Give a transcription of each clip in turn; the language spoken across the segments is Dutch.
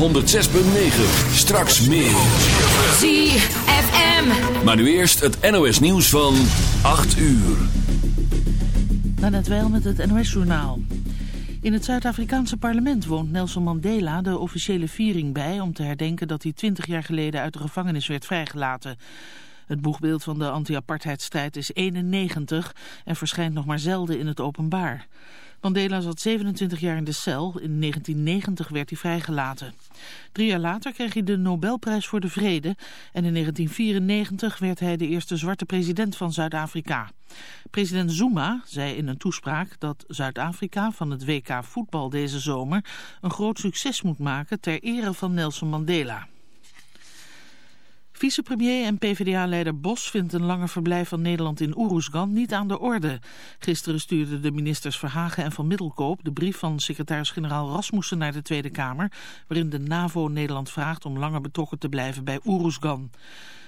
106.9. Straks meer. ZFM. Maar nu eerst het NOS nieuws van 8 uur. het wel met het NOS journaal. In het Zuid-Afrikaanse parlement woont Nelson Mandela de officiële viering bij... om te herdenken dat hij 20 jaar geleden uit de gevangenis werd vrijgelaten... Het boegbeeld van de anti-apartheidstrijd is 91 en verschijnt nog maar zelden in het openbaar. Mandela zat 27 jaar in de cel. In 1990 werd hij vrijgelaten. Drie jaar later kreeg hij de Nobelprijs voor de Vrede. En in 1994 werd hij de eerste zwarte president van Zuid-Afrika. President Zuma zei in een toespraak dat Zuid-Afrika van het WK voetbal deze zomer een groot succes moet maken ter ere van Nelson Mandela. Vicepremier en PvdA-leider Bos vindt een langer verblijf van Nederland in Oeroesgan niet aan de orde. Gisteren stuurden de ministers Verhagen en Van Middelkoop de brief van secretaris-generaal Rasmussen naar de Tweede Kamer, waarin de NAVO Nederland vraagt om langer betrokken te blijven bij Oeroesgan.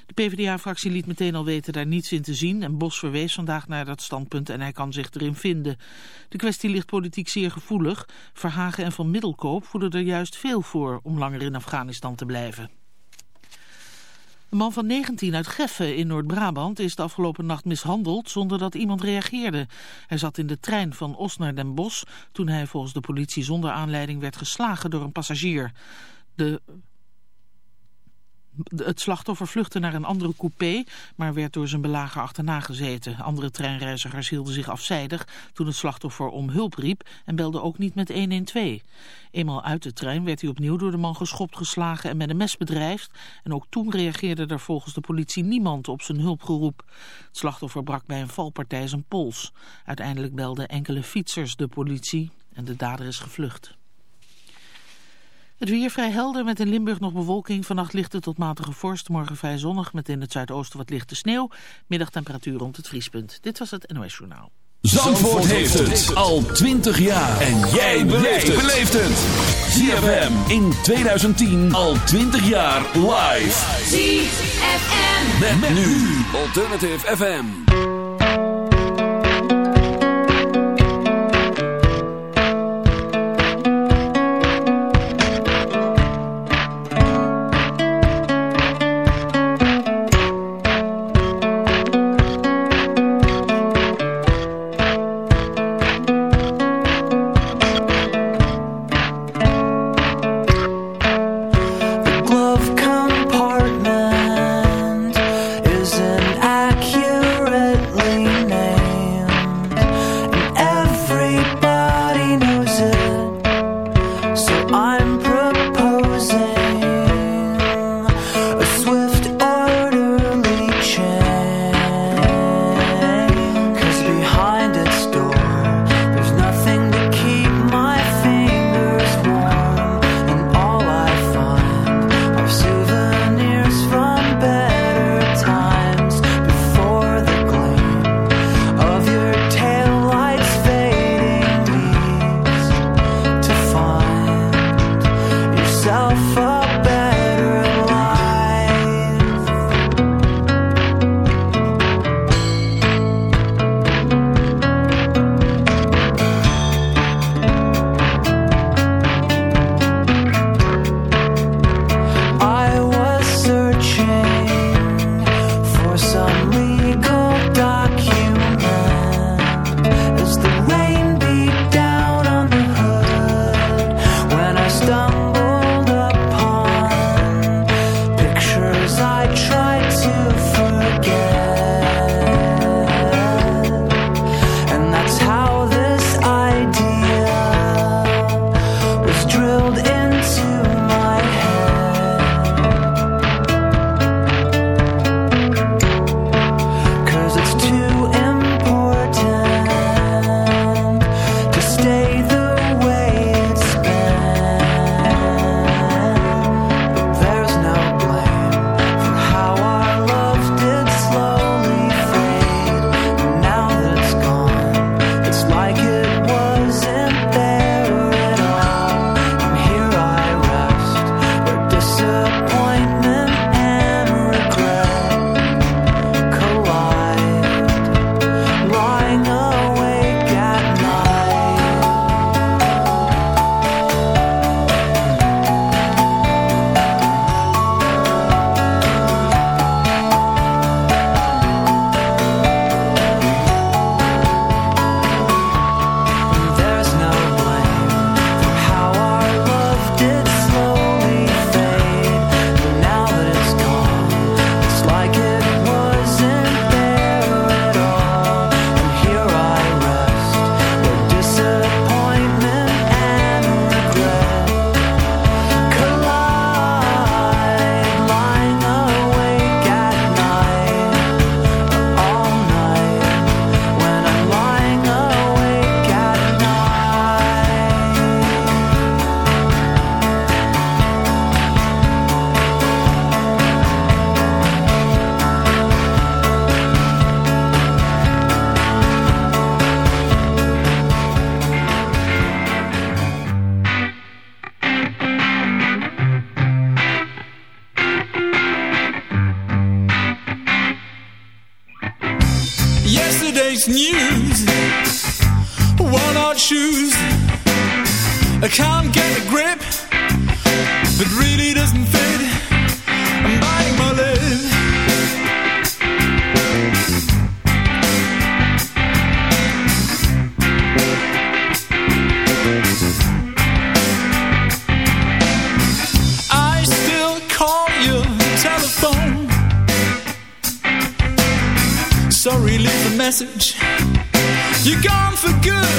De PvdA-fractie liet meteen al weten daar niets in te zien en Bos verwees vandaag naar dat standpunt en hij kan zich erin vinden. De kwestie ligt politiek zeer gevoelig. Verhagen en Van Middelkoop voelen er juist veel voor om langer in Afghanistan te blijven. Een man van 19 uit Geffen in Noord-Brabant is de afgelopen nacht mishandeld zonder dat iemand reageerde. Hij zat in de trein van Os naar Den Bosch toen hij volgens de politie zonder aanleiding werd geslagen door een passagier. De het slachtoffer vluchtte naar een andere coupé, maar werd door zijn belager achterna gezeten. Andere treinreizigers hielden zich afzijdig toen het slachtoffer om hulp riep en belde ook niet met 112. Eenmaal uit de trein werd hij opnieuw door de man geschopt, geslagen en met een mes bedreigd. En ook toen reageerde er volgens de politie niemand op zijn hulpgeroep. Het slachtoffer brak bij een valpartij zijn pols. Uiteindelijk belden enkele fietsers de politie en de dader is gevlucht. Het weer vrij helder met in Limburg nog bewolking. Vannacht lichte tot matige vorst. Morgen vrij zonnig met in het zuidoosten wat lichte sneeuw. Middagtemperatuur rond het vriespunt. Dit was het NOS Journaal. Zandvoort, heeft het al 20 jaar. En jij beleeft het. ZFM in 2010 al 20 jaar live. ZFM. Met, met nu Alternative FM. Latest news. Worn out shoes. I can't get a grip. It really doesn't fit. Message. You're gone for good.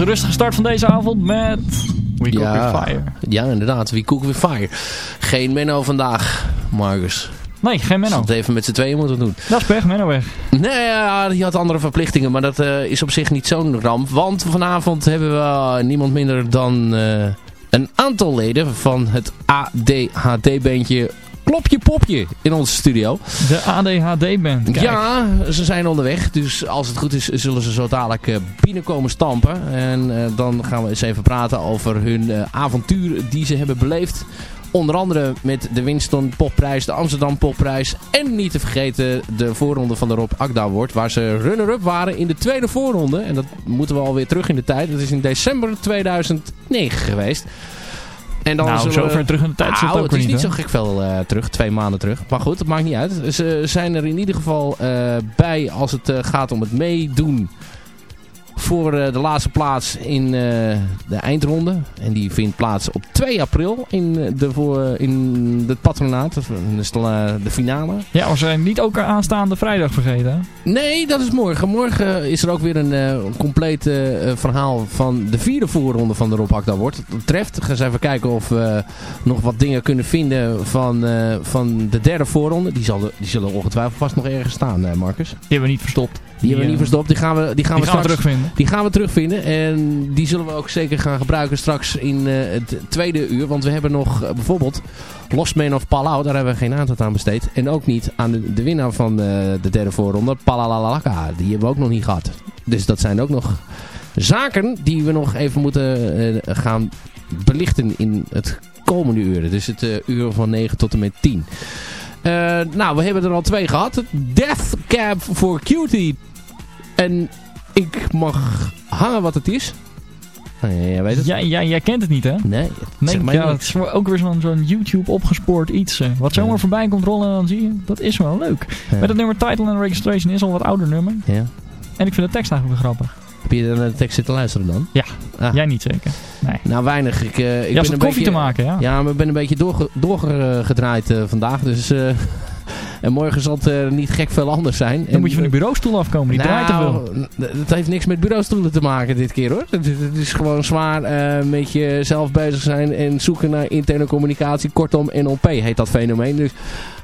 Onze rustige start van deze avond met We Cook ja, With Fire. Ja, inderdaad. We Cook With Fire. Geen Menno vandaag, Marcus. Nee, geen Menno. Dat het even met z'n tweeën moeten doen. Dat is pech, Menno weg. Nee, ja, die had andere verplichtingen, maar dat eh, is op zich niet zo'n ramp. Want vanavond hebben we eh, niemand minder dan eh, een aantal leden van het ADHD-bandje Klopje Popje in onze studio. De ADHD-band. Ja, ze zijn onderweg. Dus als het goed is, zullen ze zo dadelijk eh, binnenkomen stampen. En eh, dan gaan we eens even praten over hun eh, avontuur die ze hebben beleefd. Onder andere met de Winston Popprijs, de Amsterdam Popprijs. En niet te vergeten de voorronde van de Rob Akda Award. Waar ze runner-up waren in de tweede voorronde. En dat moeten we alweer terug in de tijd. Dat is in december 2009 geweest. En dan nou, zo ver terug in de tijd zit nou, het ook het is niet, zo gek veel eh, terug, twee maanden terug. Maar goed, dat maakt niet uit. Ze zijn er in ieder geval eh, bij als het eh, gaat om het meedoen voor eh, de laatste plaats in eh, de eindronde. En die vindt plaats op 2 april in, eh, de, voor, in het patronaat. Dat is de, eh, de finale. Ja, we zijn niet ook aanstaande vrijdag vergeten. Nee, dat is morgen. Morgen is er ook weer een eh, compleet verhaal van de vierde voorronde van de Rob Akda wordt. Dat treft. Gaan eens even kijken of we nog wat dingen kunnen vinden van, van de derde voorronde. Die, zal, die zullen ongetwijfeld vast nog ergens staan, Marcus. Die hebben we niet verstopt. Die hebben we niet verstopt. Die gaan we, die gaan Die we gaan we straks terugvinden. Die gaan we terugvinden. En die zullen we ook zeker gaan gebruiken straks in het tweede uur. Want we hebben nog bijvoorbeeld Lost Man of Palau. Daar hebben we geen aandacht aan besteed. En ook niet aan de, winnaar van de, de derde voorronde. Palalalaka. Die hebben we ook nog niet gehad. Dus dat zijn ook nog zaken die we nog even moeten gaan belichten in het komende uren. Dus het uur van 9 tot en met 10. Uh, nou, we hebben er al twee gehad. Death Cab for Cutie. En ik mag hangen wat het is. Oh, jij weet het. Ja, ja, jij kent het niet, hè? Nee. nee ja, het is ook weer zo'n zo'n YouTube opgespoord iets. Wat zomaar voorbij komt rollen en dan zie je, dat is wel leuk. Met het nummer Title and Registration is al wat ouder nummer. Ja. En ik vind de tekst eigenlijk wel grappig. Heb je naar de tekst zitten luisteren dan? Ja, ah. jij niet zeker. Nee. Nou, weinig. Ik, uh, ik ben een koffie beetje, te maken, ja. Ja, maar ik ben een beetje doorgedraaid door, uh, vandaag. Dus... Uh, en morgen zal het uh, niet gek veel anders zijn. Dan en, moet je van de bureaustoel afkomen, die nou, draait te veel. Dat heeft niks met bureaustoelen te maken dit keer hoor. Het, het is gewoon zwaar uh, met jezelf bezig zijn en zoeken naar interne communicatie. Kortom, NLP heet dat fenomeen. Dus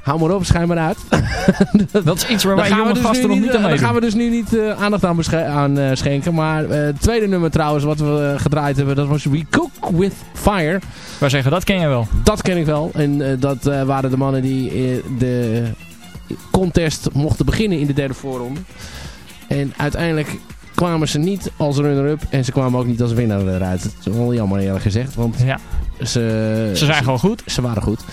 hou maar op, schijn maar uit. dat is iets waar wij jonge dus gasten nog niet aan Daar gaan we dus nu niet uh, aandacht aan, aan uh, schenken. Maar uh, het tweede nummer trouwens wat we gedraaid hebben, dat was We Cook With Fire. Wij zeggen, dat ken je wel. Dat ken ik wel. En dat waren de mannen die de contest mochten beginnen in de derde voorronde. En uiteindelijk kwamen ze niet als runner-up en ze kwamen ook niet als winnaar eruit. Dat is wel jammer eerlijk gezegd, want ja. ze, ze zijn gewoon goed. Ze waren goed.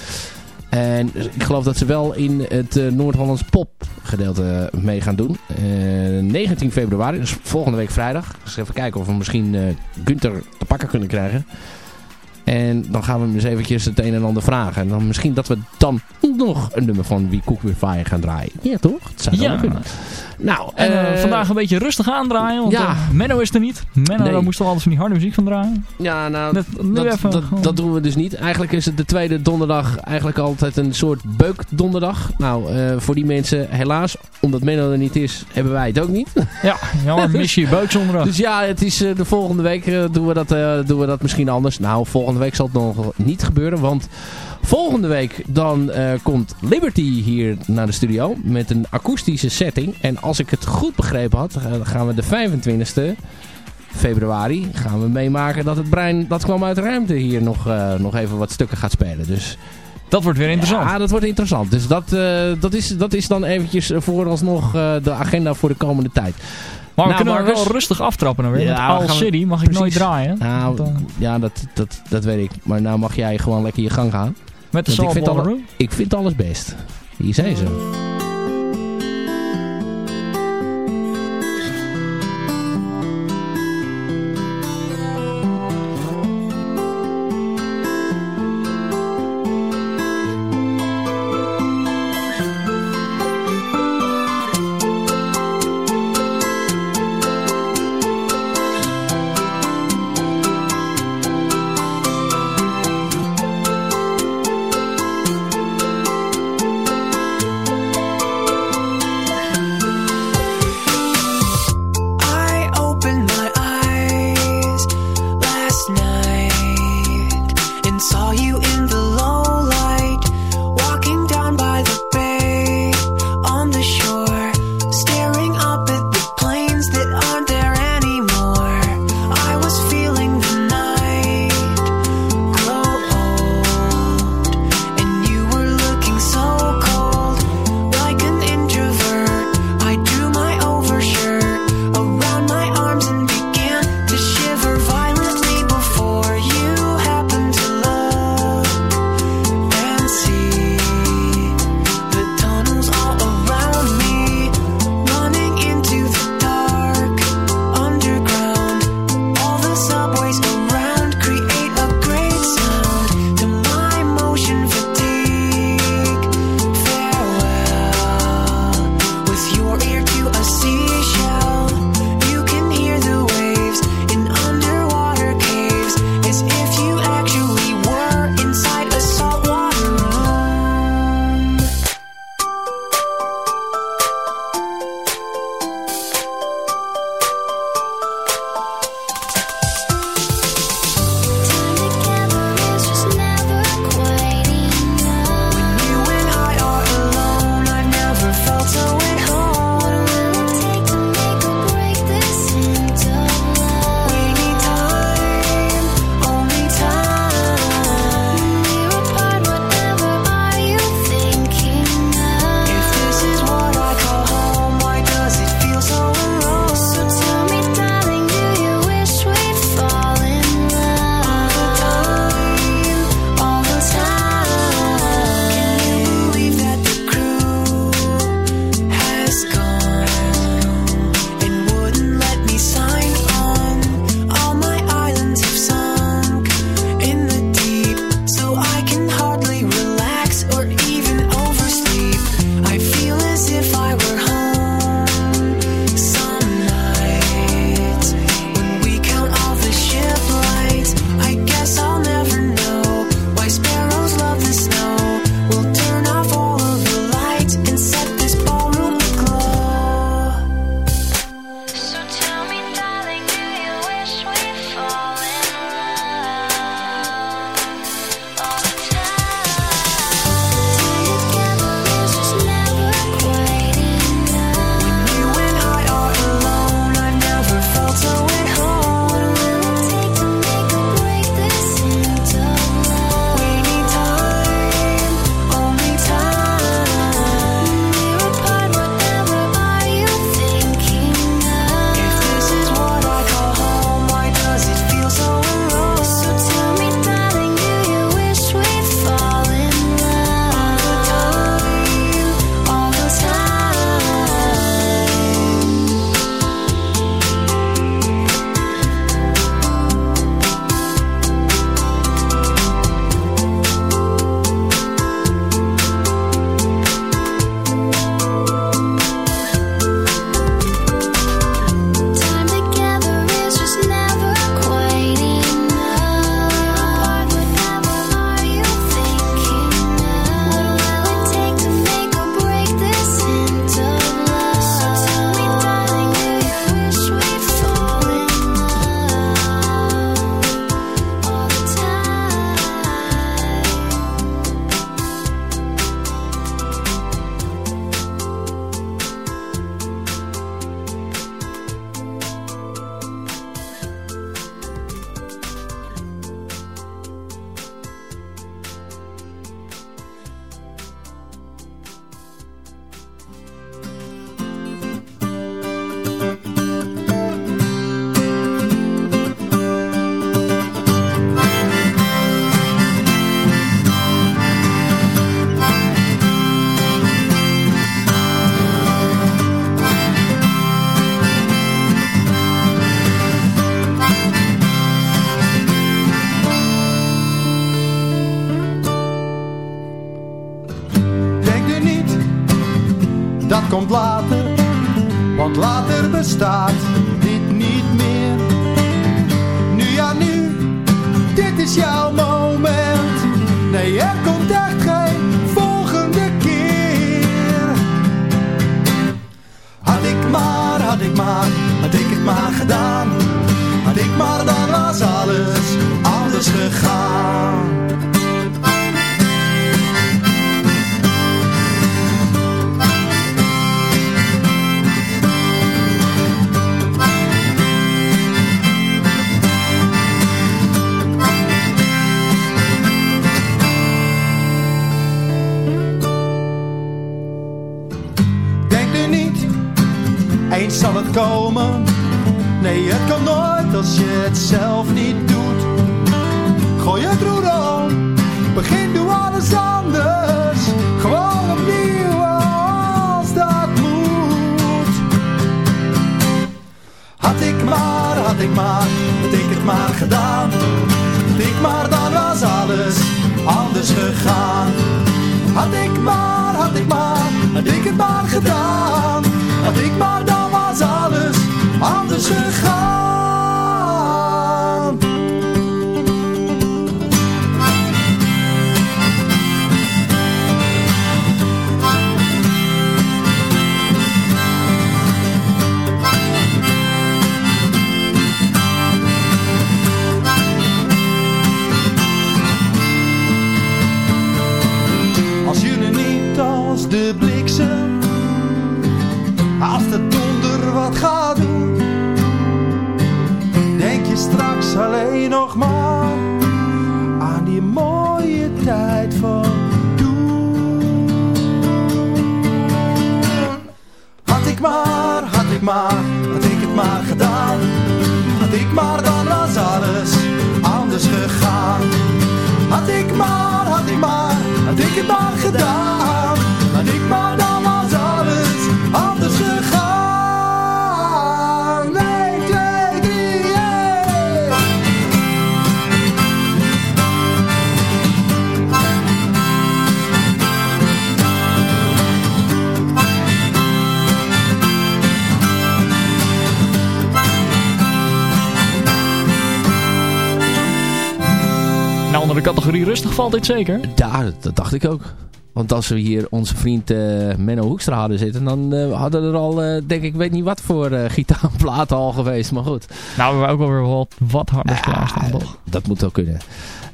En ik geloof dat ze wel in het uh, Noord-Hollands pop gedeelte mee gaan doen. Uh, eh, 19 februari, dus volgende week vrijdag. Dus even kijken of we misschien uh, Gunther te pakken kunnen krijgen. En dan gaan we hem eens eventjes het een en ander vragen. En dan misschien dat we dan nog een nummer van Wie Cook With Fire gaan draaien. Ja, toch? Dat zou ja. kunnen. Nou, en uh, vandaag een beetje rustig aandraaien. Want ja. Uh, Menno is er niet. Menno, nee. moesten we altijd van die harde muziek van draaien. Ja, nou, dat, dat, dat, doen we dus niet. Eigenlijk is het de tweede donderdag eigenlijk altijd een soort beukdonderdag. Nou, uh, voor die mensen helaas, omdat Menno er niet is, hebben wij het ook niet. Ja, jammer, mis je beukzonderdag. Dus ja, het is de volgende week doen, we dat, doen we dat misschien anders. Nou, volgende week zal het nog niet gebeuren, want... Volgende week dan komt Liberty hier naar de studio met een akoestische setting. En als ik het goed begrepen had, gaan we de 25e februari gaan we meemaken dat het brein, dat kwam uit de ruimte, hier nog, uh, nog even wat stukken gaat spelen. Dus... Dat wordt weer interessant. Ja, dat wordt interessant. Dus dat, uh, dat, is, dat is dan eventjes vooralsnog uh, de agenda voor de komende tijd. Maar we nou, kunnen wel rustig aftrappen dan weer. Ja, All City mag ik nooit draaien. Nou, ja, dat, dat, dat weet ik. Maar nou mag jij gewoon lekker je gang gaan. Met de ik vind, alle, ik vind alles best. Hier zijn ze. Komt later, want later bestaat dit niet meer. Nu ja, nu, dit is jouw moment. Nee, er komt echt geen volgende keer. Had ik maar, had ik maar, had ik het maar gedaan. Had ik maar, dan was alles anders gegaan. Komen. Nee, het kan nooit als je het zelf niet doet. Gooi het roer om, begin doe alles anders. Gewoon opnieuw als dat moet. Had ik maar, had ik maar, had ik het maar gedaan. Had ik maar, dan was alles anders gegaan. Had ik maar, had ik maar, had ik het maar gedaan. Had ik maar, dan was alles anders gegaan. Als jullie niet als de bliksem, als de alleen nog maar aan die mooie tijd van toen. Had ik maar, had ik maar, had ik het maar gedaan, had ik maar dan was alles anders gegaan. Had ik maar, had ik maar, had ik het maar gedaan. Had ik maar, dan categorie rustig valt dit zeker. Ja, dat, dacht ik ook. Want als we hier onze vriend eh, Menno Hoekstra hadden zitten, dan eh, hadden er al, eh, denk ik, weet niet wat voor eh gitaarplaten al geweest. Maar goed, Nou, we hebben ook wel weer wat, wat harder klaarstaan, toch? dat moet wel kunnen.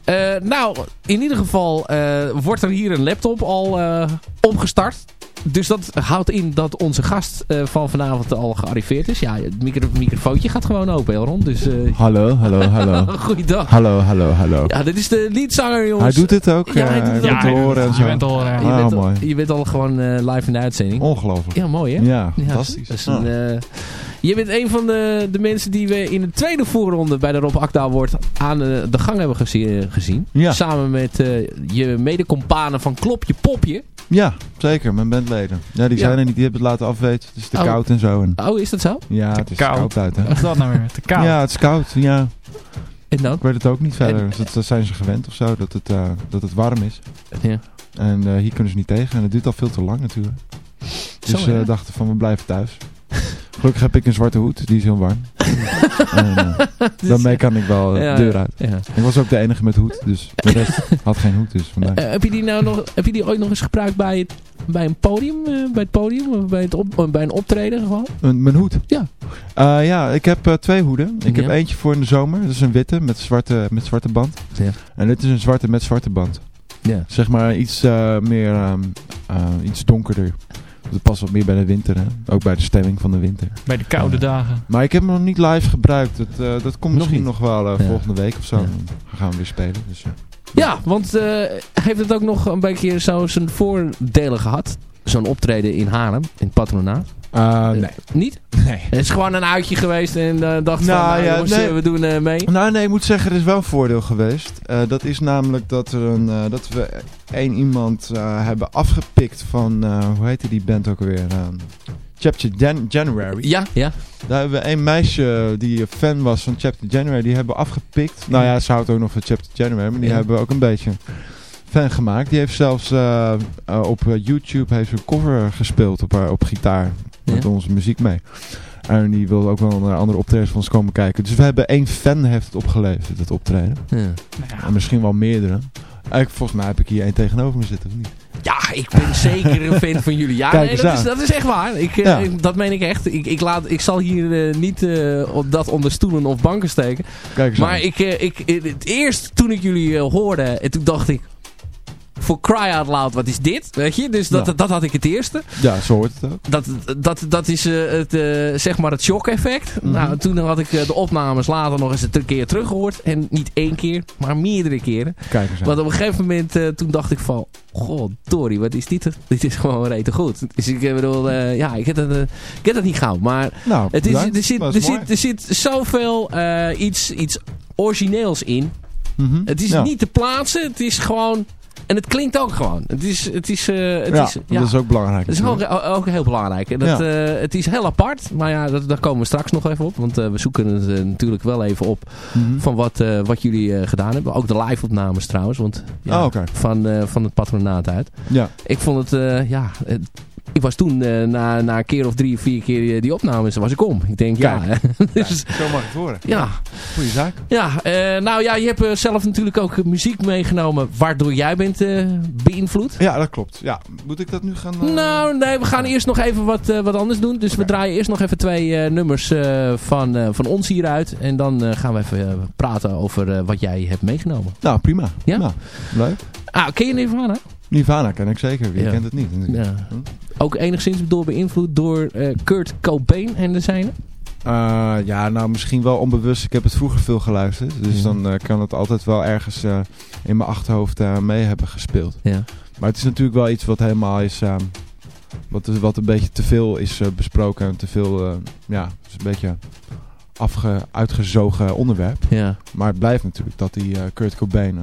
Eh, nou, in ieder geval eh, wordt er hier een laptop al eh, opgestart. Dus dat houdt in dat onze gast eh, van vanavond al gearriveerd is. Ja, het micro microfoontje gaat gewoon open, Elron. Dus eh Hallo, hallo, hallo. goeiedag. hallo, hallo, hallo. Ja, dit is de leadzanger, jongens. Hij doet het ook. Ja, hij eh, doet het ook. horen en zo. Je bent al... Je, Ah, bent, al- mooi. je bent al gewoon eh, live in de uitzending. Ongelooflijk. Ja, mooi hè? Ja, Ja, fantastisch. dat is Ja. een, eh, je bent een van de, de mensen die we in de tweede voorronde bij de Rob Akda wordt aan de, de gang hebben gezien. gezien. Ja. Samen met eh, je medecompanen van Klopje Popje. Ja, zeker. Mijn bandleden. Ja, die Ja. zijn er niet. Die hebben het laten afweten. Het is te Oh. koud en zo. En, Oh, is dat zo? ja, Te het is koud. koud uit. Hè? Wat is dat nou weer? Te koud. Ja, het is koud. Ja, En dan? ik weet het ook niet verder. En- Dus dat, dat zijn ze gewend of zo. Dat het, eh, dat het warm is. Ja. En eh, hier kunnen ze niet tegen. En het duurt al veel te lang natuurlijk. Dus ze ja. dachten van we blijven thuis. Gelukkig heb ik een zwarte hoed. Die is heel warm. en, eh, daarmee kan ik wel eh, Ja, de deur uit. Ja. Ik was ook de enige met hoed. Dus de rest had geen hoed. Dus. Eh, heb, je die nou nog, heb je die ooit nog eens gebruikt bij, het, bij een podium? eh, bij het podium? Of bij, het op, eh, bij een optreden gewoon? Mijn, mijn hoed? Ja. Eh, ja, ik heb eh, twee hoeden. Ik heb eentje voor in de zomer. Dat is een witte met zwarte, met zwarte band. En dit is een zwarte met zwarte band. Ja. Zeg maar iets eh, meer, ehm, eh, iets donkerder. Dat past wat meer bij de winter. Hè? Ook bij de stemming van de winter. Bij de koude Ja. dagen. Maar ik heb hem nog niet live gebruikt. Dat, eh, dat komt Nog misschien niet. nog wel eh, volgende week of zo. Dan gaan we weer spelen. Dus, ja. Ja, want eh, heeft het ook nog een beetje zo zijn voordelen gehad? Zo'n optreden in Haarlem, in het patronaat? Eh, nee. Niet? nee. Het is gewoon een uitje geweest en eh dacht van, Nou, nou, ja, jongens, nee. eh, we doen eh, mee. Nou nee, ik moet zeggen, er is wel een voordeel geweest. Eh, dat is namelijk dat, er een, eh, dat we één iemand eh, hebben afgepikt van, eh, hoe heette die band ook alweer? Ehm, Chapter Jan- January. Ja, ja. Daar hebben we één meisje die fan was van Chapter January, die hebben we afgepikt. Nou ja, ze houdt ook nog van Chapter January, maar die Ja. hebben we ook een beetje fan gemaakt. Die heeft zelfs uh, op YouTube heeft een cover gespeeld op, op gitaar. Met onze muziek mee. En die wil ook wel naar andere optredens van ons komen kijken. Dus we hebben één fan heeft het opgeleverd, het optreden. Ja. En misschien wel meerdere. Eigenlijk, volgens mij heb ik hier één tegenover me zitten, of niet? Ja, ik ben zeker een fan van jullie. Ja, nee, dat, is, dat is echt waar. Ik, ik, dat meen ik echt. Ik, ik, laat, ik zal hier uh, niet uh, dat onder stoelen of banken steken. Kijk maar ik, uh, ik, het eerst toen ik jullie hoorde, en toen dacht ik voor cry out loud, wat is dit? Weet je? Dus dat, dat had ik het eerste. Ja, zo hoort het ook. Dat, dat, dat is uh, het, uh, zeg maar het shock effect. Mm -hmm. Nou, toen had ik uh, de opnames later nog eens een keer teruggehoord. En niet één keer, maar meerdere keren. Kijk eens Want op een gegeven moment, toen dacht ik van... God, Tori, wat is dit? Dit is gewoon rete goed. Dus ik bedoel, ja, ik heb dat, ik heb dat niet gauw. Maar nou, het is, er, zit, er, zit, er zit zoveel iets, iets origineels in. Mm -hmm. Het is ja. niet te plaatsen. Het is gewoon en het klinkt ook gewoon. Het is, het is, uh, het ja, is, ja, dat is ook belangrijk. Dat is ook, ook heel belangrijk. En dat, ja. uh, het is heel apart. Maar ja, dat, daar komen we straks nog even op. Want uh, we zoeken het natuurlijk wel even op mm -hmm. van wat, wat jullie gedaan hebben. Ook de live opnames trouwens. Want, ja, oh, okay. van, van het patronaat uit. Ja. Ik vond het, ja, ik was toen uh, na, na een keer of drie, vier keer die opnames, was ik om. Ik denk, ja. ja, dus, zo mag het worden. Ja. Goeie zaak. Ja, uh, nou ja, je hebt zelf natuurlijk ook muziek meegenomen waardoor jij bent uh, beïnvloed. Ja, dat klopt. Ja, moet ik dat nu gaan... Nou, nee, we gaan eerst nog even wat, wat anders doen. Dus okay. we draaien eerst nog even twee nummers van, van ons hieruit. En dan gaan we even praten over wat jij hebt meegenomen. Nou, prima. Ja? Nou, leuk. Ah, ken je Nirvana? Nirvana ken ik zeker. Wie ja. kent het niet? Ja. Ook enigszins door beïnvloed door uh, Kurt Cobain en de zijne? Uh, ja, nou misschien wel onbewust. Ik heb het vroeger veel geluisterd. Dus ja. dan uh, kan het altijd wel ergens in mijn achterhoofd mee hebben gespeeld. Ja. Maar het is natuurlijk wel iets wat helemaal is... wat, wat een beetje te veel is besproken. En te veel... ja, het is een beetje afge, uitgezogen onderwerp. Ja. Maar het blijft natuurlijk dat die Kurt Cobain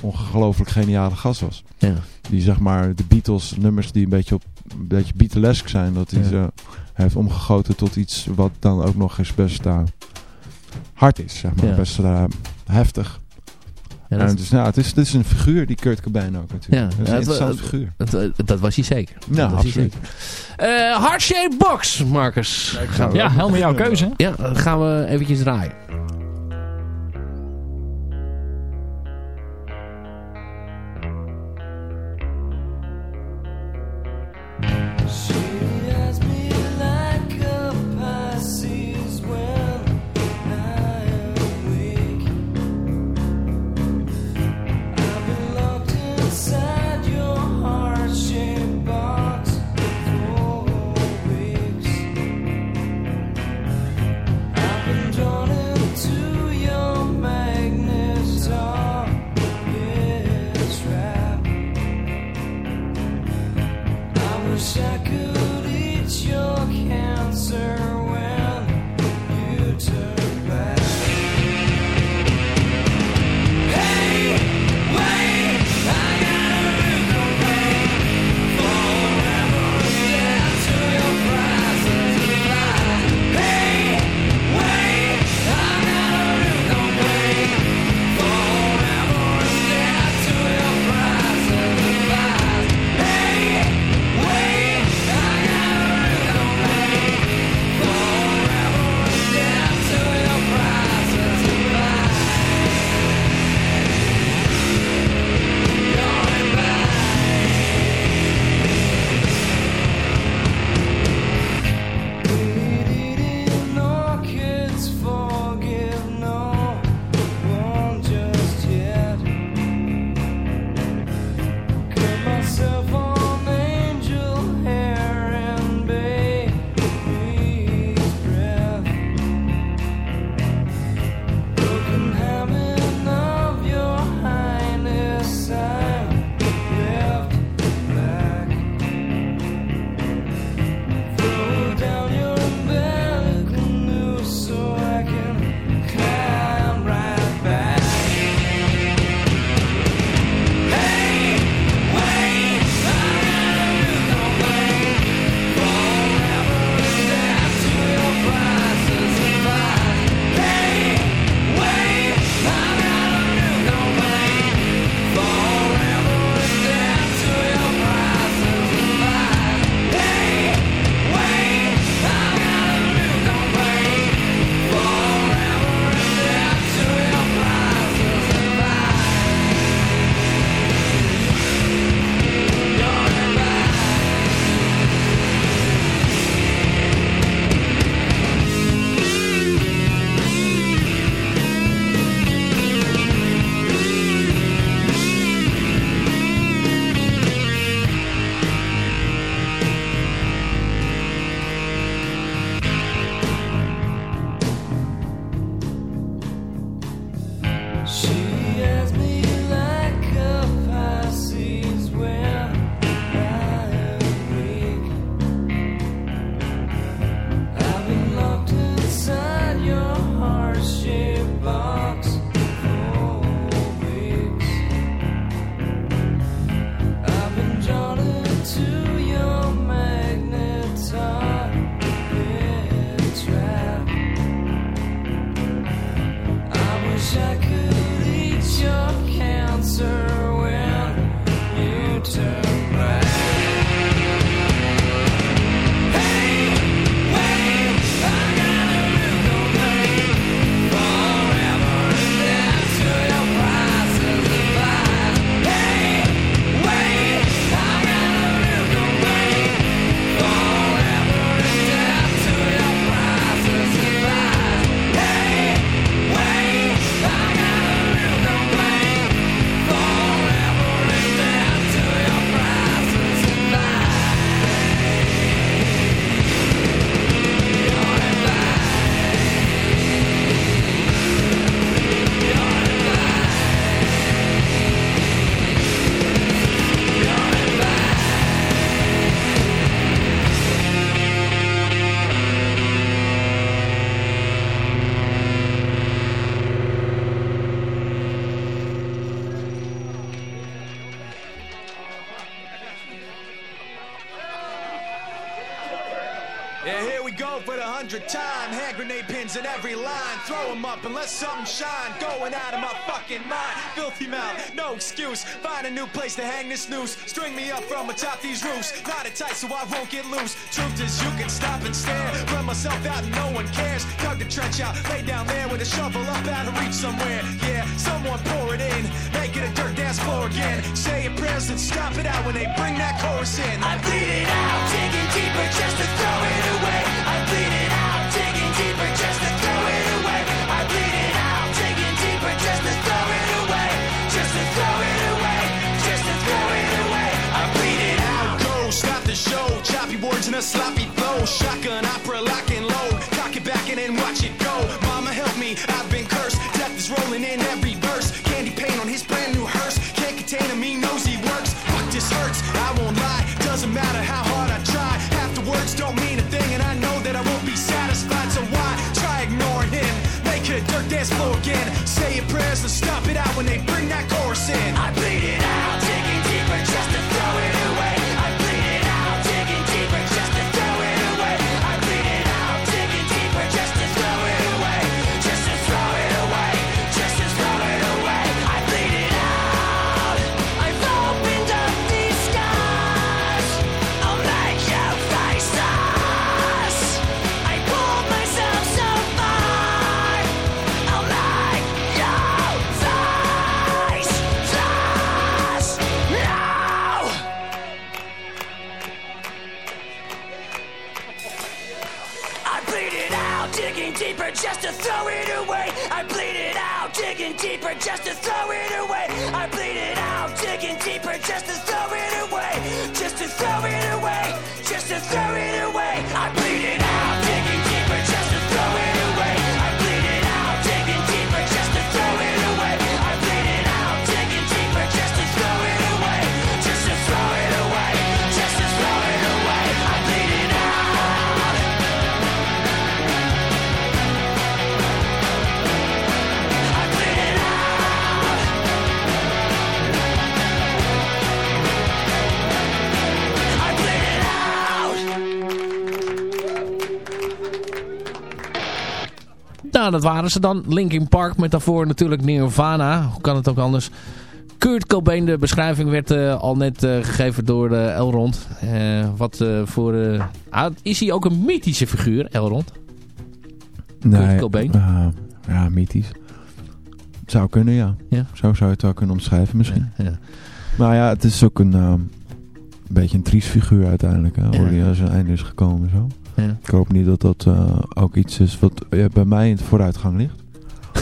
ongelooflijk geniale gast was. Ja. Die zeg maar de Beatles nummers die een beetje op een beetje Beatlesk zijn. Dat hij ja. ze heeft omgegoten tot iets wat dan ook nog eens best uh, hard is. Zeg maar. Ja. Best uh, heftig. Ja, en dus, nou, het, is, het is een figuur, die Kurt Cobain ook natuurlijk. Ja, dat is een het, interessant het, figuur. Het, dat was hij zeker. Ja, dat absoluut. Uh, Heartshape Box, Marcus. Ja, ja helemaal jouw keuze. Ja, dan gaan we eventjes draaien. New place to hang this noose. String me up from atop these roofs. Knot it tight so I won't get loose. Truth is, you can stop and stare. Run myself out and no one cares. Dug the trench out, lay down there with a shovel up out of reach somewhere. Yeah, someone pour it in. Make it a dirt dance floor again. Say your prayers and stop it out when they bring that chorus in. I bleed it out, digging deeper just to throw it away. A sloppy flow. Shotgun opera, lock and load. Cock it back and then watch it go. Mama help me, I've been cursed. Death is rolling in every verse. Candy paint on his brand new hearse. Can't contain him, he knows he works. Fuck this hurts, I won't lie. Doesn't matter how hard I try. Half the words don't mean a thing, and I know that I won't be satisfied. So why try ignoring him? Make a dirt dance floor just to throw it away. I bleed it out, digging deeper just to throw it away. Just to throw it Nou, dat waren ze dan. Linkin Park met daarvoor natuurlijk Nirvana. Hoe kan het ook anders? Kurt Cobain, de beschrijving werd eh, al net eh, gegeven door uh, Elrond. Eh, wat eh, voor... ah, is hij ook een mythische figuur, Elrond? Kurt Cobain? ja, mythisch. Zou kunnen, ja. Ja. Zo zou je het wel kunnen omschrijven misschien. Ja, ja. Maar ja, het is ook een, een beetje een triest figuur uiteindelijk. Hè, hoe hij aan zijn einde is gekomen. Zo. Ja. Ik hoop niet dat dat eh, ook iets is wat eh, bij mij in de vooruitgang ligt.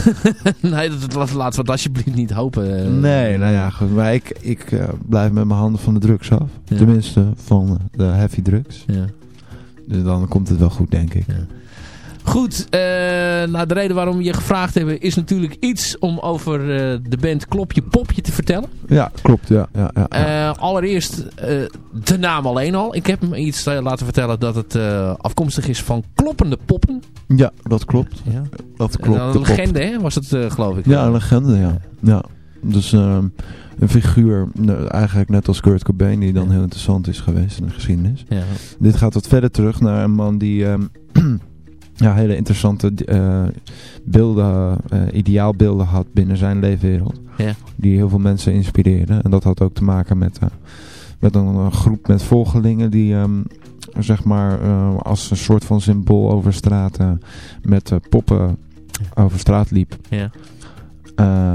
nee, dat, dat, laten we dat alsjeblieft niet hopen. eh. nee, nou ja, goed, maar ik, ik eh, blijf met mijn handen van de drugs af. Ja. Tenminste, van de heavy drugs. Ja. Dus dan komt het wel goed, denk ik. Goed, uh, nou, de reden waarom we je gevraagd hebben is natuurlijk iets om over uh, de band Klopje Popje te vertellen. Ja, klopt. Ja, ja, ja, uh, allereerst de naam alleen al. Ik heb me iets laten vertellen dat het afkomstig is van kloppende poppen. Ja, dat klopt. Ja. Dat klopt. een legende hè, was het geloof ik. Ja, een legende ja. ja. Dus ehm, een figuur, eigenlijk net als Kurt Cobain, die dan heel interessant is geweest in de geschiedenis. Ja. Dit gaat wat verder terug naar een man die... Um, ja, hele interessante uh, beelden, uh, ideaalbeelden had binnen zijn leefwereld. Ja. Die heel veel mensen inspireerden. En dat had ook te maken met, uh, met een, groep met volgelingen die um, zeg maar als een soort van symbool over straat met poppen over straat liep. Ja.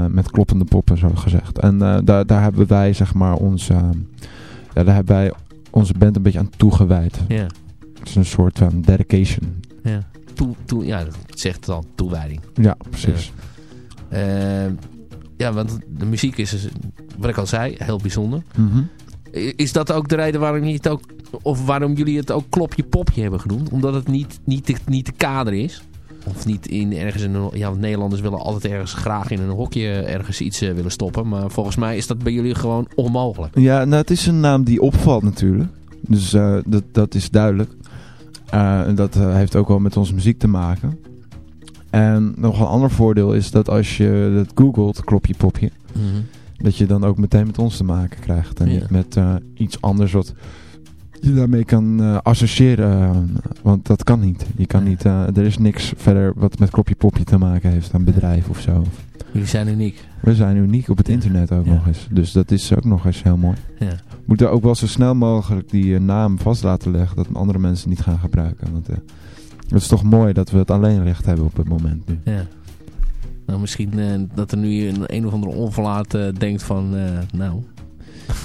met kloppende poppen zo gezegd. En daar, daar hebben wij zeg maar ons, ja, daar hebben wij onze band een beetje aan toegewijd. Ja. Het is een soort van dedication. Ja toe, toe, ja, dat zegt het al, toewijding. Ja, precies. Uh, ja, want de muziek is, dus, wat ik al zei, heel bijzonder. Mm Is dat ook de reden waarom, je het ook, of waarom jullie het ook klopje popje hebben genoemd? Omdat het niet, niet, te, niet te kader is? Of niet in ergens in een, ja, Nederlanders willen altijd ergens graag in een hokje ergens iets uh, willen stoppen. Maar volgens mij is dat bij jullie gewoon onmogelijk. Ja, nou het is een naam die opvalt natuurlijk. Dus uh, dat, dat is duidelijk. Uh, en dat uh, heeft ook wel met onze muziek te maken. En nog een ander voordeel is dat als je dat googelt, klopje popje, mm -hmm. dat je dan ook meteen met ons te maken krijgt. En ja. niet met uh, iets anders wat je daarmee kan associëren. want dat kan niet. Je kan niet er is niks verder wat met klopje popje te maken heeft. Een bedrijf of zo. Jullie zijn uniek. We zijn uniek op het internet ook nog eens. Dus dat is ook nog eens heel mooi. Ja moeten ook wel zo snel mogelijk die uh, naam vast laten leggen. Dat andere mensen niet gaan gebruiken. Want het is toch mooi dat we het alleen recht hebben op het moment nu. Ja. Nou, misschien uh, dat er nu een, een of andere onverlaat denkt van... nou,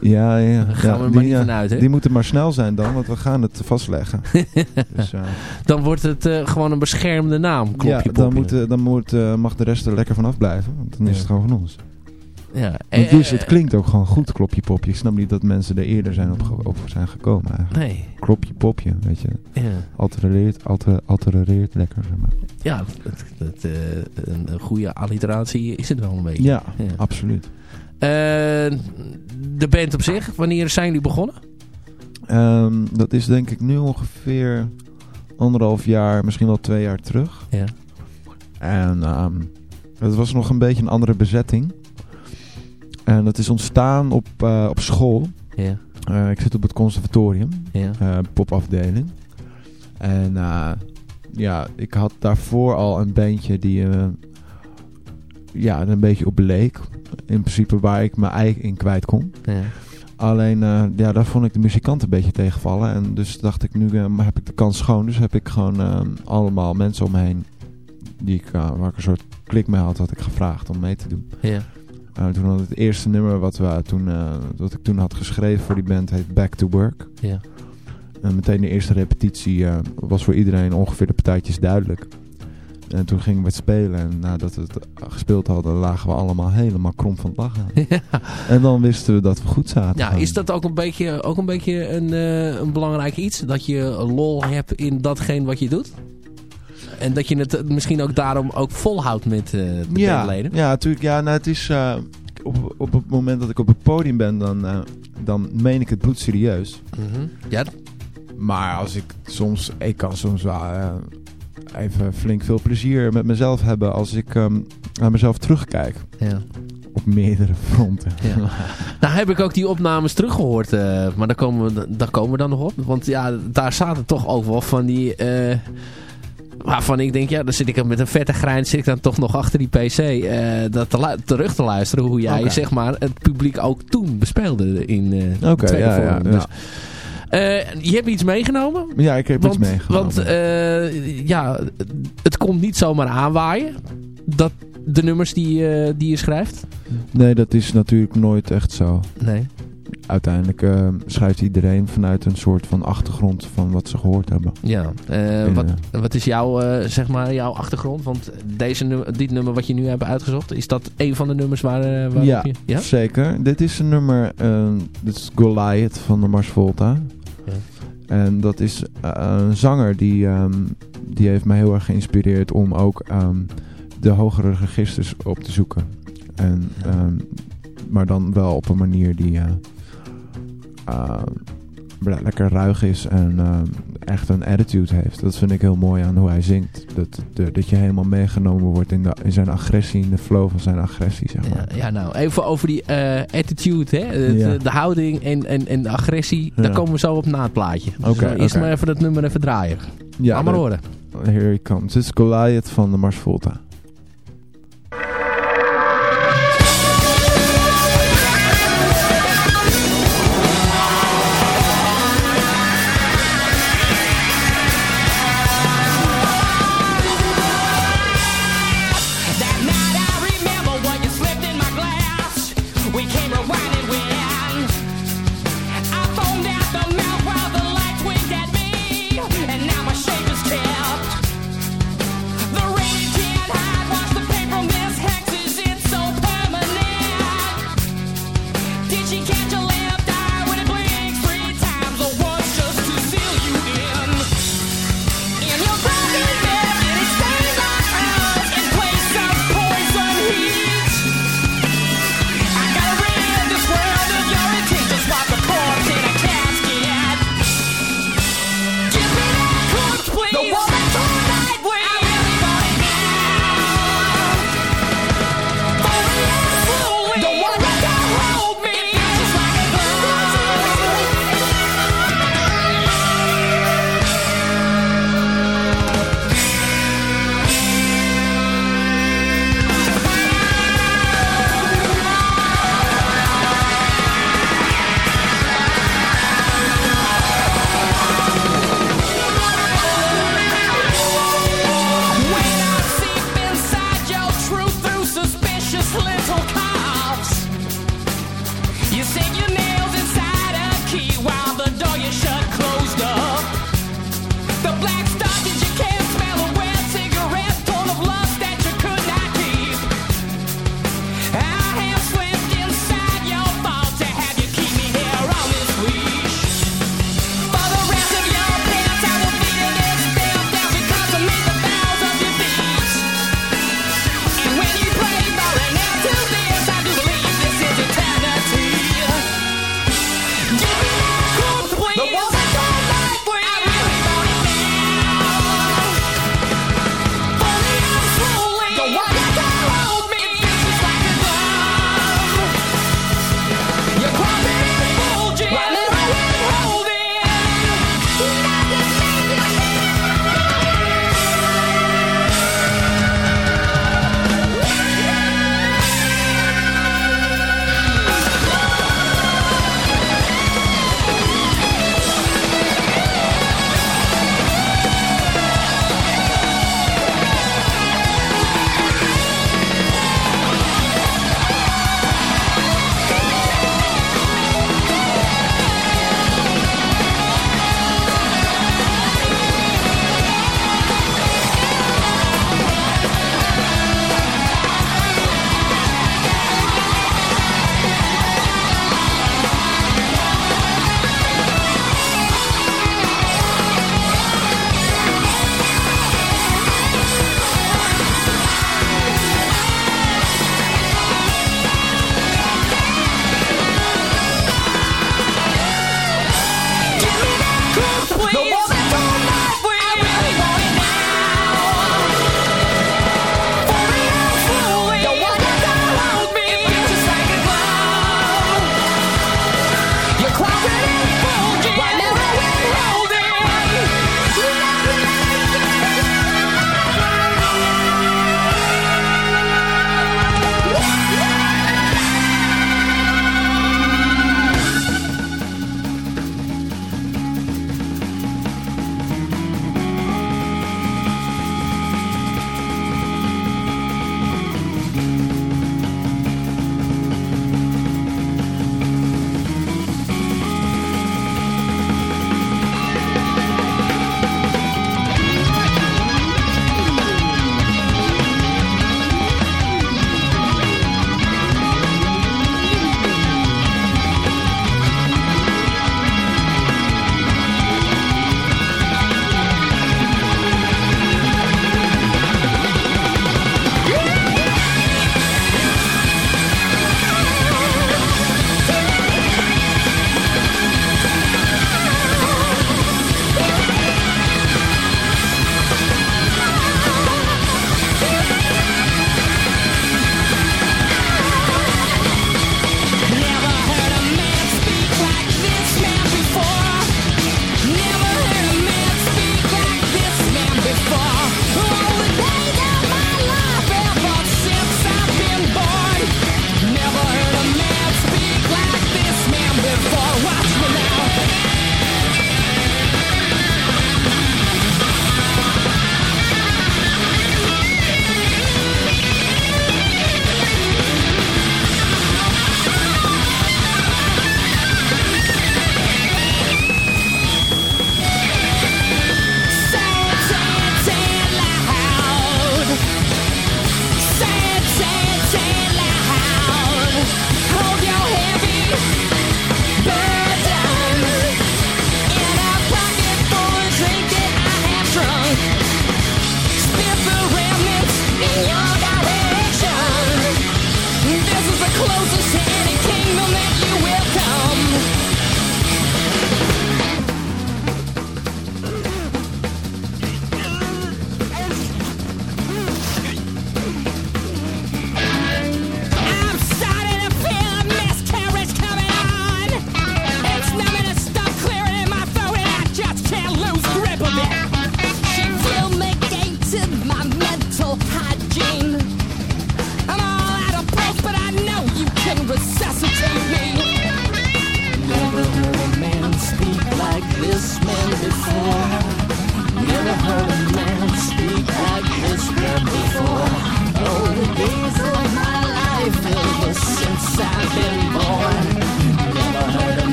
ja, ja. gaan ja, we maar niet vanuit, hè? Die moeten maar snel zijn dan, want we gaan het vastleggen. dus, dan wordt het gewoon een beschermde naam, klopje Ja, dan, moet, dan moet, mag de rest er lekker vanaf blijven. Want dan is het gewoon van ons. Ja, dus het klinkt ook gewoon goed, klopje popje. Ik snap niet dat mensen er eerder zijn op, op zijn gekomen eigenlijk. Nee. Klopje popje, weet je. Ja. Altereert, alter, altereert lekker, zeg maar. Ja, uh, een goede alliteratie is het wel een beetje. Ja. absoluut. Uh, de band op zich, wanneer zijn jullie begonnen? Um, dat is denk ik nu ongeveer anderhalf jaar, misschien wel twee jaar terug. Ja. En um, het was nog een beetje een andere bezetting. En dat is ontstaan op, uh, op school. Ja. Uh, ik zit op het conservatorium, ja. uh, popafdeling. En ja, ik had daarvoor al een bandje die ja, een beetje op leek. In principe waar ik mijn eigen in kwijt kon. Ja. Alleen, ja, daar vond ik de muzikant een beetje tegenvallen. En dus dacht ik, nu heb ik de kans schoon. Dus heb ik gewoon allemaal mensen om me heen die ik, waar ik een soort klik mee had, had ik gevraagd om mee te doen. Ja. Toen had het eerste nummer wat, we toen, wat ik toen had geschreven voor die band heet Back to Work. Ja. En meteen de eerste repetitie was voor iedereen ongeveer de partijtjes duidelijk. En toen gingen we het spelen en nadat we het gespeeld hadden lagen we allemaal helemaal krom van het lachen. Ja. En dan wisten we dat we goed zaten. Ja, is dat ook een beetje, ook een, beetje een, een belangrijk iets? Dat je lol hebt in datgene wat je doet? En dat je het misschien ook daarom ook volhoudt met uh, de ja, bandleden. Ja, natuurlijk. Ja, nou, het is... Uh, op, op het moment dat ik op het podium ben, dan, dan meen ik het bloed serieus. Mm -hmm. Ja. Maar als ik soms... Ik kan soms wel even flink veel plezier met mezelf hebben als ik um, naar mezelf terugkijk. Ja. Op meerdere fronten. Ja. nou heb ik ook die opnames teruggehoord. Uh, maar daar komen, we, daar komen we dan nog op. Want ja, daar zaten toch ook wel van die... Uh, Waarvan ik denk, ja, dan zit ik met een vette grijns zit ik dan toch nog achter die pc uh, dat te terug te luisteren. Hoe jij, okay. zeg maar, het publiek ook toen bespeelde in uh, Oké, okay, ja, ja, dus, uh, je hebt iets meegenomen. Ja, ik heb want, iets meegenomen. Want ja, het komt niet zomaar aanwaaien. Dat de nummers die, die je schrijft. Nee, dat is natuurlijk nooit echt zo. Nee uiteindelijk uh, schrijft iedereen vanuit een soort van achtergrond van wat ze gehoord hebben. Ja, uh, wat, wat is jouw, uh, zeg maar, jouw achtergrond? Want deze nummer, dit nummer wat je nu hebt uitgezocht, is dat een van de nummers waar, waar ja, je... Ja, zeker. Dit is een nummer, dit is Goliath van de Mars Volta. En dat is eh, een zanger die, ehm, die heeft mij heel erg geïnspireerd om ook ehm, de hogere registers op te zoeken. En, ehm, maar dan wel op een manier die eh, eh, lekker ruig is en echt een attitude heeft. Dat vind ik heel mooi aan hoe hij zingt. Dat, de- dat je helemaal meegenomen wordt in, de, in zijn agressie, in de flow van zijn agressie, zeg maar. Ja, ja, nou, even over die eh, attitude, hè? Ja. de houding en, en, en de agressie. Ja. Daar komen we zo op na het plaatje. Dus, Oké, eh, eerst maar even dat nummer even draaien. Ja, Laat maar horen. Here he comes. Dit is Goliath van de Mars Volta.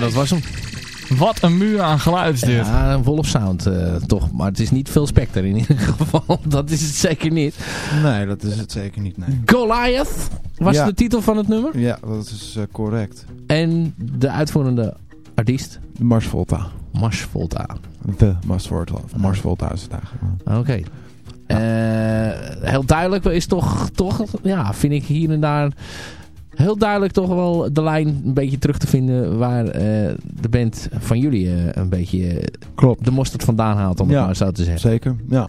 Dat was hem. Wat een muur aan geluid is dit. Ja, een Wolf Sound eh, toch. Maar het is niet veel Spectre in ieder geval. Dat is het zeker niet. Nee, dat is het zeker niet, nee. Goliath was Ja. de titel van het nummer. Ja, dat is eh, correct. En de uitvoerende artiest, Mars Volta. Mars Volta. De Mars Volta. Mars Volta is het eigenlijk. Oké. Eh, heel duidelijk is toch, toch, ja, vind ik hier en daar heel duidelijk toch wel de lijn een beetje terug te vinden waar eh, de band van jullie eh, een beetje eh, Klopt. de mosterd vandaan haalt, om het maar zo te zeggen. Zeker, ja.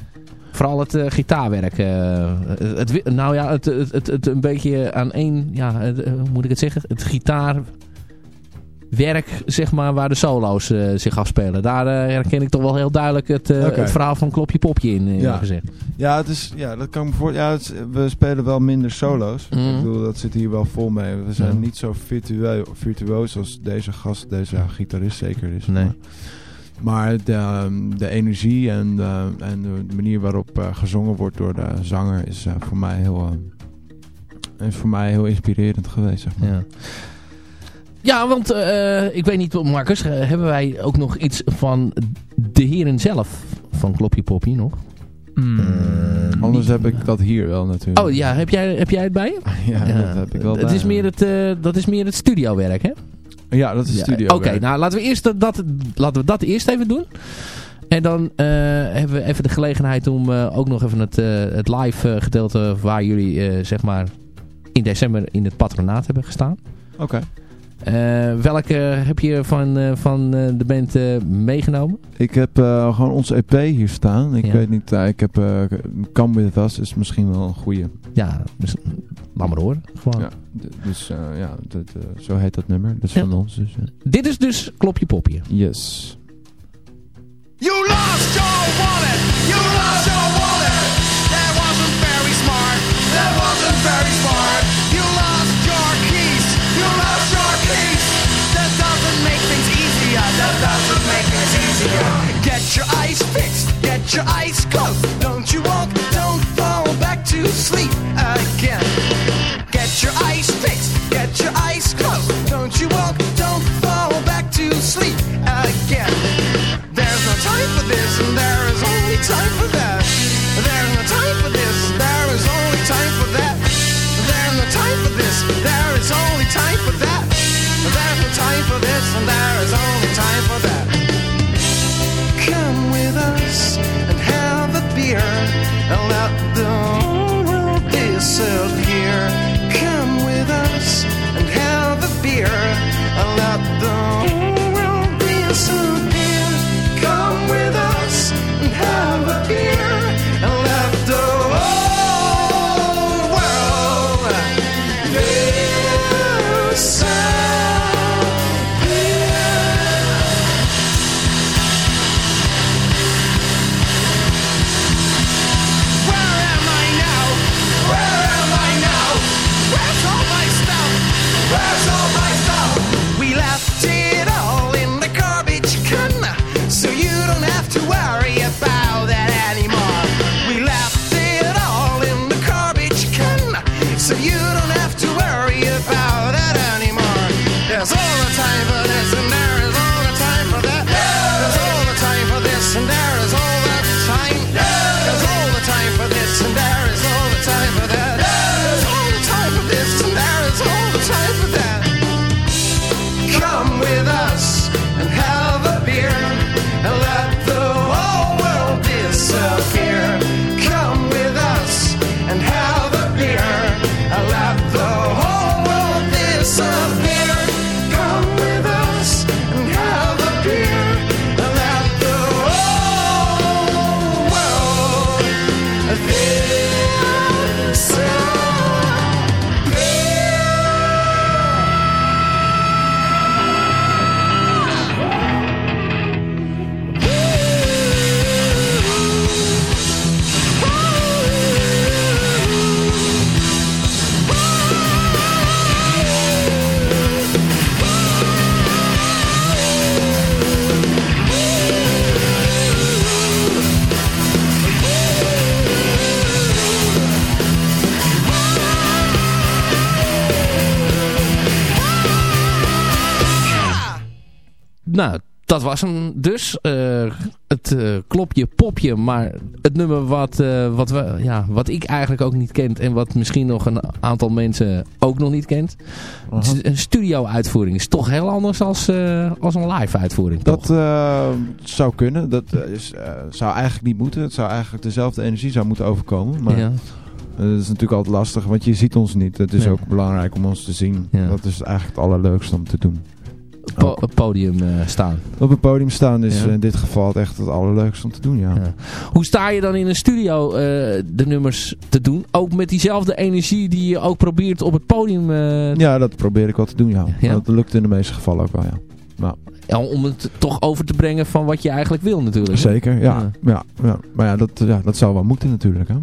Vooral het gitaarwerk. het, nou ja, het, het, het, het een beetje aan één, ja, het, hoe moet ik het zeggen? Het gitaarwerk, zeg maar, waar de solo's eh, zich afspelen. Daar eh, herken ik toch wel heel duidelijk het, eh, het verhaal van Klopje Popje in, Ja. gezegd. Ja, het is, ja, dat kan ik me voor. Ja, is- we spelen wel minder solo's. Mhm. Ik bedoel, dat zit hier wel vol mee. We zijn niet zo virtueel, virtuoos als deze gast, deze ja, gitarist zeker is. Nee. Maar, maar de, ehm, de energie en, de, en de manier waarop gezongen wordt door de zanger is voor mij heel, eh, is voor mij heel inspirerend geweest. Zeg maar. Ja. Ja, want eh, ik weet niet, Marcus, eh, hebben wij ook nog iets van de heren zelf van Klopje Popje nog? Hmm. Eh, Anders niet- heb ik dat hier wel natuurlijk. Oh ja, heb jij, heb jij het bij je? ja, dat heb ik wel het bij is me. meer het, eh, dat is meer het studiowerk, hè? Ja, dat is Ja, studio. Oké, nou laten we, eerst dat, dat, laten we dat eerst even doen. En dan eh, hebben we even de gelegenheid om eh, ook nog even het, eh, het live gedeelte waar jullie eh, zeg maar in december in het patronaat hebben gestaan. Oké. Welke heb je van, eh, van eh, de band eh, meegenomen? Ik heb eh, gewoon onze EP hier staan. Ik Ja. weet niet, eh, ik heb eh, Come With Us is misschien wel een goede. Ja, dus, laat maar horen. Gewoon. Ja, dus eh, ja, dat, eh, zo heet dat nummer. Dat is Ja. van ons. Dus, eh, Dit is dus Klopje Popje. yes. You lost your wallet. You lost your wallet. That wasn't very smart. That wasn't very smart. Eyes fixed. Get your eyes closed. Don't you walk. Don't fall back to sleep again. Get your eyes fixed. Get your eyes closed. Don't you walk. Don't fall back to sleep again. There's no time for this, and there is only time for that. Was hem dus. Eh, het uh, klopje popje, maar het nummer wat, uh, wat, we, ja, wat ik eigenlijk ook niet kent en wat misschien nog een aantal mensen ook nog niet kent. Uh -huh. Een studio uitvoering is toch heel anders als, als een live uitvoering. Dat zou kunnen. Dat is, zou eigenlijk niet moeten. Het zou eigenlijk dezelfde energie zou moeten overkomen. Maar ja. dat is natuurlijk altijd lastig, want je ziet ons niet. Het is ja. ook belangrijk om ons te zien. Ja. Dat is eigenlijk het allerleukste om te doen po op het podium uh, staan. Op het podium staan is ja. in dit geval echt het allerleukste om te doen, ja. ja. Hoe sta je dan in een studio uh, de nummers te doen? Ook met diezelfde energie die je ook probeert op het podium... Uh... Ja, dat probeer ik wel te doen, ja. ja. Dat lukt in de meeste gevallen ook wel, ja. Maar... Ja, om het toch over te brengen van wat je eigenlijk wil natuurlijk. Zeker, ja. ja. ja, ja. Maar ja dat, ja, dat zou wel moeten natuurlijk. Hè?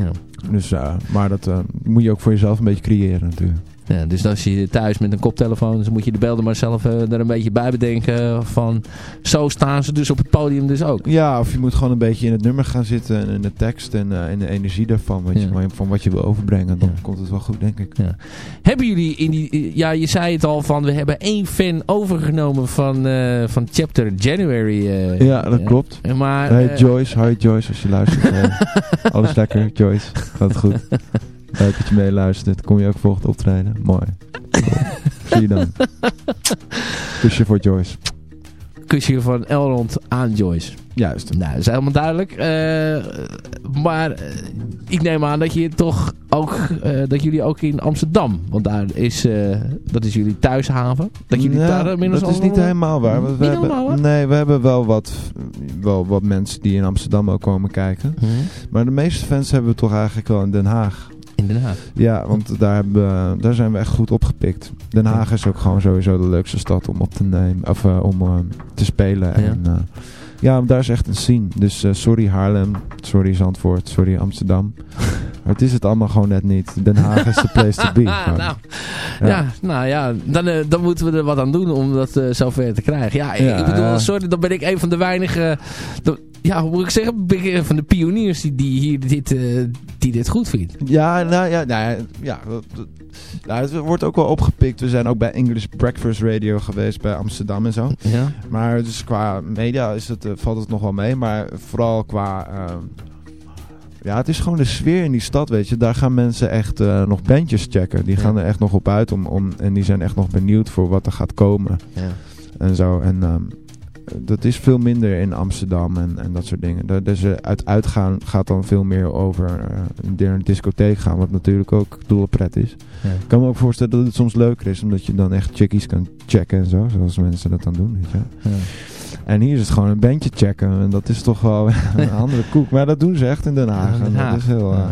Ja. Dus, maar dat moet je ook voor jezelf een beetje creëren natuurlijk. Ja, dus als je thuis met een koptelefoon, dan moet je de beelden maar zelf uh, er een beetje bij bedenken van zo staan ze dus op het podium dus ook. Ja, of je moet gewoon een beetje in het nummer gaan zitten en in de tekst en uh, in de energie daarvan, ja. je, van wat je wil overbrengen, dan ja. komt het wel goed denk ik. Ja. Hebben jullie in die, ja je zei het al van we hebben één fan overgenomen van, uh, van Chapter January. ja, dat klopt. Maar, hey Joyce, hi Joyce als je luistert. alles lekker Joyce, gaat het goed. Leuk dat je meeluistert. Kom je ook volgend optreden? Mooi. Zie je dan. Kusje voor Joyce. Kusje van Elrond aan Joyce. Juist. Nou, dat is helemaal duidelijk. Uh, maar uh, ik neem aan dat je toch ook uh, dat jullie ook in Amsterdam, want daar is dat is jullie thuishaven. Dat jullie ja, daar inmiddels dat is niet helemaal waar. We, we hebben, helemaal? Nee, we hebben wel wat, wel wat mensen die in Amsterdam ook komen kijken. Mhm. Hmm. Maar de meeste fans hebben we toch eigenlijk wel in Den Haag. In Den Haag? Ja, want daar, hebben, daar zijn we echt goed opgepikt. Den Haag is ook gewoon sowieso de leukste stad om op te nemen, of uh, om uh, te spelen. Ja. En, uh, ja, daar is echt een scene. Dus sorry Haarlem, sorry Zandvoort, sorry Amsterdam. maar het is het allemaal gewoon net niet. Den Haag is de place to be. nou, ja. ja. nou ja, dan, dan moeten we er wat aan doen om dat zover te krijgen. Ja, ja, ik bedoel, sorry, dan ben ik een van de weinige ja, hoe moet ik zeggen, van de pioniers die, die hier dit, uh, die dit goed vindt. Ja, nou ja, nou, ja nou, het wordt ook wel opgepikt. We zijn ook bij English Breakfast Radio geweest bij Amsterdam en zo. Ja. Maar dus qua media is het, uh, valt het nog wel mee. Maar vooral qua... Uh, ja, het is gewoon de sfeer in die stad, weet je. Daar gaan mensen echt uh, nog bandjes checken. Die gaan ja. er echt nog op uit om, om, en die zijn echt nog benieuwd voor wat er gaat komen. Ja. En zo. En um, dat is veel minder in Amsterdam en, en dat soort dingen. Daar, dus uit uitgaan gaat dan veel meer over uh, naar een discotheek gaan, wat natuurlijk ook doelpret is. Ja. Ik kan me ook voorstellen dat het soms leuker is, omdat je dan echt chickies kan checken en zo, zoals mensen dat dan doen. Weet je. Ja. En hier is het gewoon een bandje checken en dat is toch wel een andere koek. Maar dat doen ze echt in Den Haag. En dat is heel... Uh,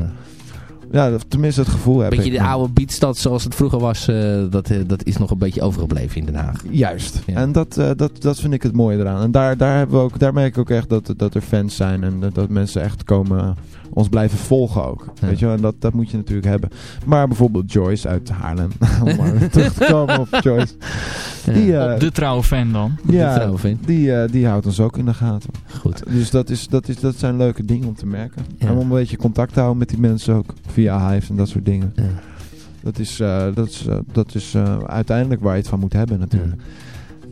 ja, tenminste het gevoel heb beetje ik. de oude beatstad zoals het vroeger was, uh, dat, uh, dat is nog een beetje overgebleven in Den Haag. Juist. Ja. En dat, uh, dat, dat vind ik het mooie eraan. En daar, daar, hebben we ook, daar merk ik ook echt dat, dat er fans zijn en dat, dat mensen echt komen ons blijven volgen ook. Ja. Weet je wel? En dat, dat moet je natuurlijk hebben. Maar bijvoorbeeld Joyce uit Haarlem, om maar terug te komen op Joyce. Die, uh, de trouwe fan dan. Ja, de trouwe fan. Die, uh, die houdt ons ook in de gaten. Goed. Dus dat, is, dat, is, dat zijn leuke dingen om te merken. Ja. En om een beetje contact te houden met die mensen ook. Via Hive en dat soort dingen. Ja. Dat is, uh, dat is, dat is uiteindelijk waar je het van moet hebben natuurlijk.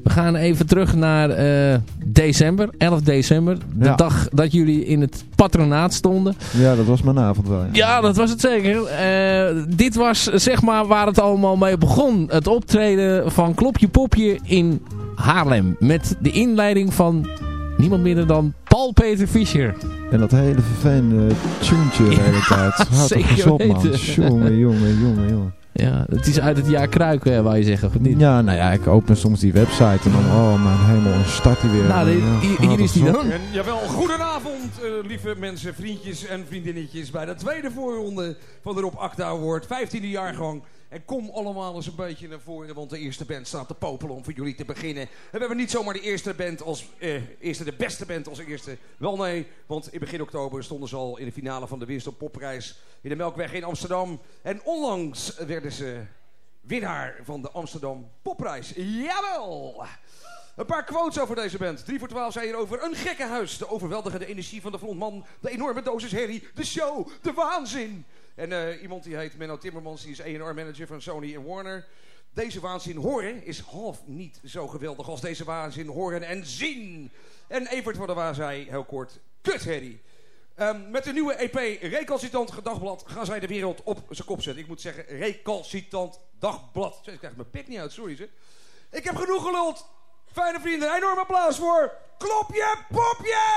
We gaan even terug naar uh, december, 11 december. De ja. dag dat jullie in het patronaat stonden. Ja, dat was mijn avond wel. Ja, ja dat was het zeker. Uh, dit was zeg maar waar het allemaal mee begon. Het optreden van Klopje Popje in Haarlem. Met de inleiding van niemand minder dan Paul Peter Fischer. En dat hele vervelende tuentje de hele tijd. Eens op man. Jongen, jongen, jongen, jongen. Ja, het is uit het jaar kruiken, wou je zeggen, of niet? Ja, nou ja, ik open soms die website en dan, oh mijn hemel, dan start hij weer. Nou, ja, hier, hier is die dan. En jawel, goedenavond, uh, lieve mensen, vriendjes en vriendinnetjes, bij de tweede voorronde van de Rob Acta Award, 15e jaargang. En kom allemaal eens een beetje naar voren, want de eerste band staat te popelen om voor jullie te beginnen. En we hebben niet zomaar de eerste band als eh, eerste, de beste band als eerste. Wel nee, want in begin oktober stonden ze al in de finale van de Weerstop Popprijs in de Melkweg in Amsterdam. En onlangs werden ze winnaar van de Amsterdam Popprijs. Jawel! Een paar quotes over deze band. 3 voor 12 zei hier over een gekke huis. De overweldigende energie van de frontman. De enorme dosis herrie. De show. De waanzin. En uh, iemand die heet Menno Timmermans. Die is A&R manager van Sony en Warner. Deze waanzin horen is half niet zo geweldig als deze waanzin horen en zien. En Evert van der Waar zei heel kort, kut. Ehm, met de nieuwe EP Recalcitant Dagblad gaan zij de wereld op zijn kop zetten. Ik moet zeggen, Recalcitant Dagblad. Ik krijg mijn pik niet uit, sorry zeg. Ik heb genoeg geluld. Fijne vrienden, enorm applaus voor Klopje Popje!